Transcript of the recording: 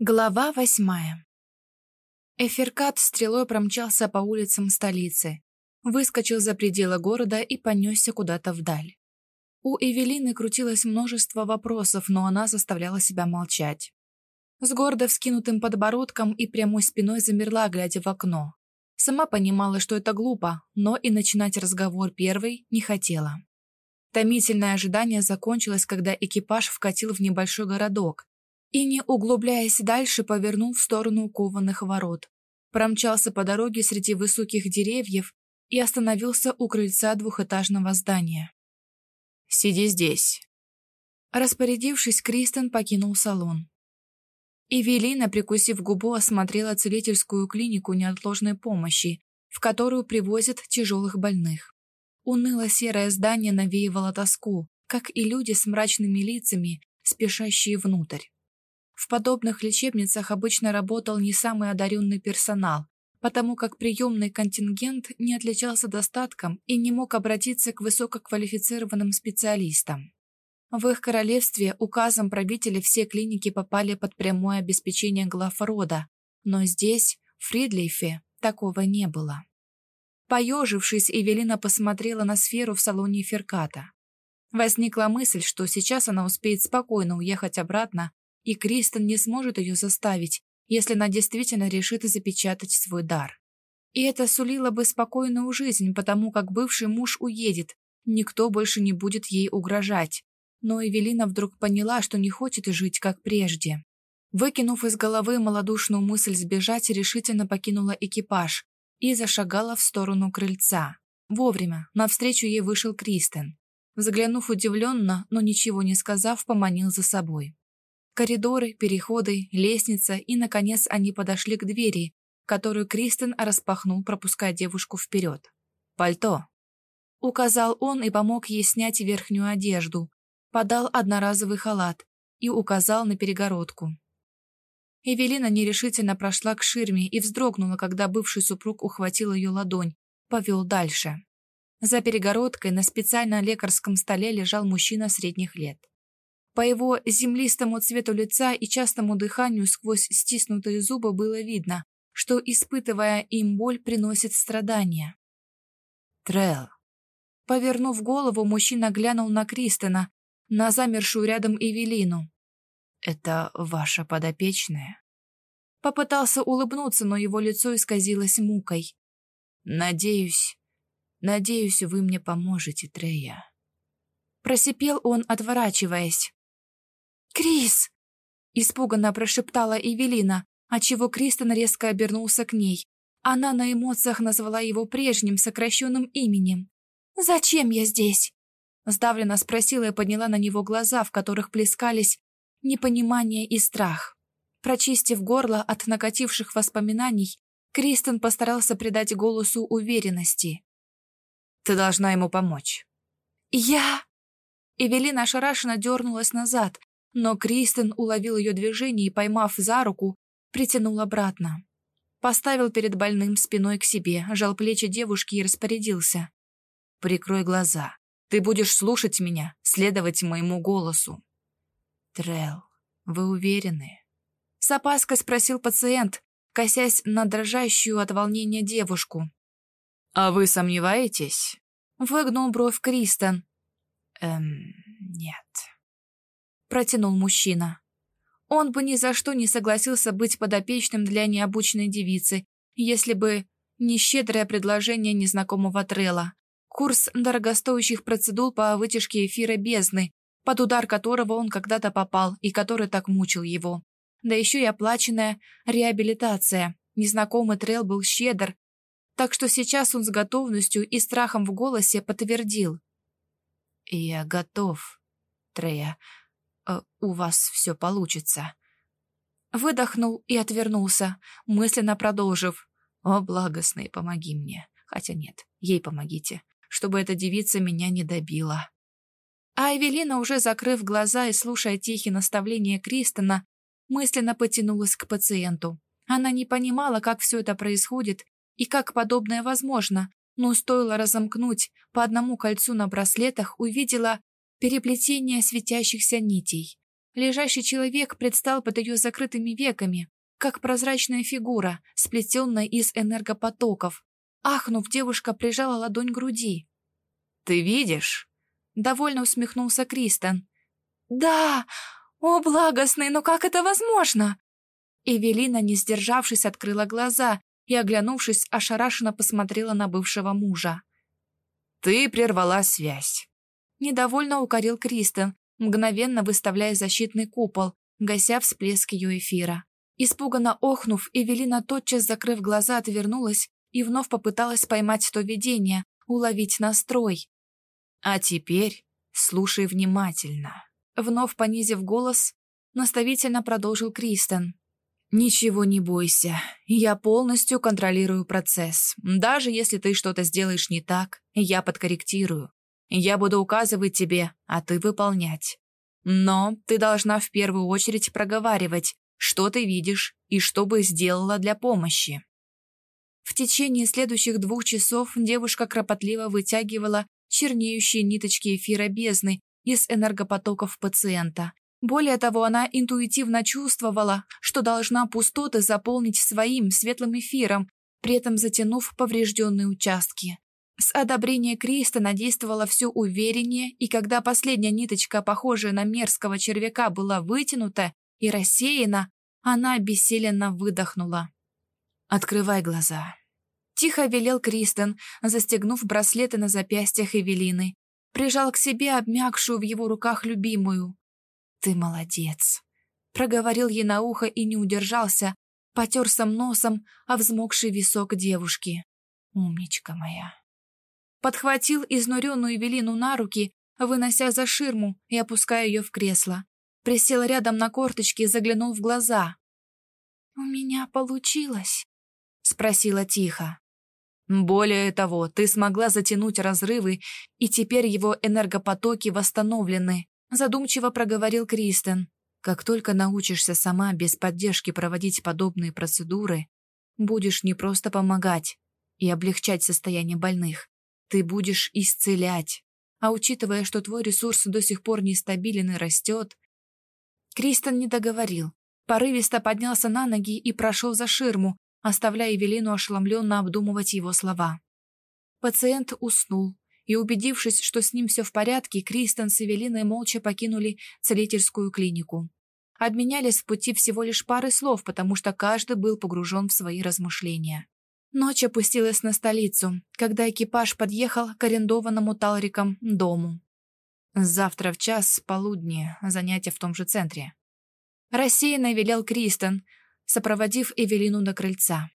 Глава восьмая Эфиркат стрелой промчался по улицам столицы, выскочил за пределы города и понесся куда-то вдаль. У Эвелины крутилось множество вопросов, но она заставляла себя молчать. С гордо вскинутым подбородком и прямой спиной замерла, глядя в окно. Сама понимала, что это глупо, но и начинать разговор первой не хотела. Томительное ожидание закончилось, когда экипаж вкатил в небольшой городок, и, не углубляясь дальше, повернул в сторону кованых ворот. Промчался по дороге среди высоких деревьев и остановился у крыльца двухэтажного здания. «Сиди здесь». Распорядившись, Кристен покинул салон. Эвелина, прикусив губу, осмотрела целительскую клинику неотложной помощи, в которую привозят тяжелых больных. Уныло-серое здание навеивало тоску, как и люди с мрачными лицами, спешащие внутрь. В подобных лечебницах обычно работал не самый одаренный персонал, потому как приемный контингент не отличался достатком и не мог обратиться к высококвалифицированным специалистам. В их королевстве указом правителя все клиники попали под прямое обеспечение глав рода, но здесь, в Фридлейфе, такого не было. Поежившись, Эвелина посмотрела на сферу в салоне Ферката. Возникла мысль, что сейчас она успеет спокойно уехать обратно и Кристен не сможет ее заставить, если она действительно решит запечатать свой дар. И это сулило бы спокойную жизнь, потому как бывший муж уедет, никто больше не будет ей угрожать. Но Эвелина вдруг поняла, что не хочет жить, как прежде. Выкинув из головы малодушную мысль сбежать, решительно покинула экипаж и зашагала в сторону крыльца. Вовремя, навстречу ей вышел Кристен. Взглянув удивленно, но ничего не сказав, поманил за собой. Коридоры, переходы, лестница, и, наконец, они подошли к двери, которую Кристен распахнул, пропуская девушку вперед. «Пальто!» Указал он и помог ей снять верхнюю одежду, подал одноразовый халат и указал на перегородку. Эвелина нерешительно прошла к ширме и вздрогнула, когда бывший супруг ухватил ее ладонь, повел дальше. За перегородкой на специально лекарском столе лежал мужчина средних лет. По его землистому цвету лица и частому дыханию сквозь стиснутые зубы было видно, что, испытывая им боль, приносит страдания. Трел. Повернув голову, мужчина глянул на Кристена, на замершую рядом Эвелину. «Это ваша подопечная?» Попытался улыбнуться, но его лицо исказилось мукой. «Надеюсь, надеюсь, вы мне поможете, Трея». Просипел он, отворачиваясь. «Крис!» — испуганно прошептала Эвелина, отчего Кристен резко обернулся к ней. Она на эмоциях назвала его прежним сокращенным именем. «Зачем я здесь?» Сдавленно спросила и подняла на него глаза, в которых плескались непонимание и страх. Прочистив горло от накативших воспоминаний, Кристен постарался придать голосу уверенности. «Ты должна ему помочь». «Я...» Эвелина ошарашенно дернулась назад, но Кристен уловил ее движение и, поймав за руку, притянул обратно. Поставил перед больным спиной к себе, жал плечи девушки и распорядился. «Прикрой глаза. Ты будешь слушать меня, следовать моему голосу». «Трелл, вы уверены?» С опаской спросил пациент, косясь на дрожащую от волнения девушку. «А вы сомневаетесь?» Выгнул бровь Кристен. «Эм, нет» протянул мужчина. Он бы ни за что не согласился быть подопечным для необученной девицы, если бы не щедрое предложение незнакомого Трела. Курс дорогостоящих процедур по вытяжке эфира бездны, под удар которого он когда-то попал и который так мучил его. Да еще и оплаченная реабилитация. Незнакомый Трел был щедр, так что сейчас он с готовностью и страхом в голосе подтвердил. «Я готов, Трея у вас все получится». Выдохнул и отвернулся, мысленно продолжив. «О, благостный, помоги мне. Хотя нет, ей помогите, чтобы эта девица меня не добила». А Эвелина, уже закрыв глаза и слушая тихие наставления Кристона, мысленно потянулась к пациенту. Она не понимала, как все это происходит и как подобное возможно, но стоило разомкнуть по одному кольцу на браслетах, увидела переплетение светящихся нитей. Лежащий человек предстал под ее закрытыми веками, как прозрачная фигура, сплетенная из энергопотоков. Ахнув, девушка прижала ладонь к груди. «Ты видишь?» Довольно усмехнулся Кристен. «Да! О, благостный, но как это возможно?» Эвелина, не сдержавшись, открыла глаза и, оглянувшись, ошарашенно посмотрела на бывшего мужа. «Ты прервала связь», — недовольно укорил Кристен, мгновенно выставляя защитный купол, гася всплеск ее эфира. Испуганно охнув, Эвелина, тотчас закрыв глаза, отвернулась и вновь попыталась поймать то видение, уловить настрой. «А теперь слушай внимательно». Вновь понизив голос, наставительно продолжил Кристен. «Ничего не бойся, я полностью контролирую процесс. Даже если ты что-то сделаешь не так, я подкорректирую. Я буду указывать тебе, а ты выполнять. Но ты должна в первую очередь проговаривать, что ты видишь и что бы сделала для помощи». В течение следующих двух часов девушка кропотливо вытягивала чернеющие ниточки эфира бездны из энергопотоков пациента, более того, она интуитивно чувствовала, что должна пустоты заполнить своим светлым эфиром, при этом затянув поврежденные участки. С одобрения Кристона действовала все увереннее, и когда последняя ниточка, похожая на мерзкого червяка, была вытянута и рассеяна, она обессиленно выдохнула. «Открывай глаза», — тихо велел Кристен, застегнув браслеты на запястьях Эвелины. Прижал к себе обмякшую в его руках любимую. «Ты молодец!» Проговорил ей на ухо и не удержался, потерся носом о взмокший висок девушки. «Умничка моя!» Подхватил изнуренную Эвелину на руки, вынося за ширму и опуская ее в кресло. Присел рядом на корточки и заглянул в глаза. «У меня получилось?» — спросила тихо. «Более того, ты смогла затянуть разрывы, и теперь его энергопотоки восстановлены задумчиво проговорил Кристен. Как только научишься сама без поддержки проводить подобные процедуры, будешь не просто помогать и облегчать состояние больных, ты будешь исцелять. А учитывая, что твой ресурс до сих пор нестабилен и растет... Кристен не договорил. Порывисто поднялся на ноги и прошел за ширму, оставляя Эвелину ошеломленно обдумывать его слова. Пациент уснул, и, убедившись, что с ним все в порядке, Кристен с Эвелиной молча покинули целительскую клинику. Обменялись в пути всего лишь пары слов, потому что каждый был погружен в свои размышления. Ночь опустилась на столицу, когда экипаж подъехал к арендованному Талриком дому. «Завтра в час полудни занятия в том же центре». Рассеянно велел Кристен, сопроводив Эвелину до крыльца.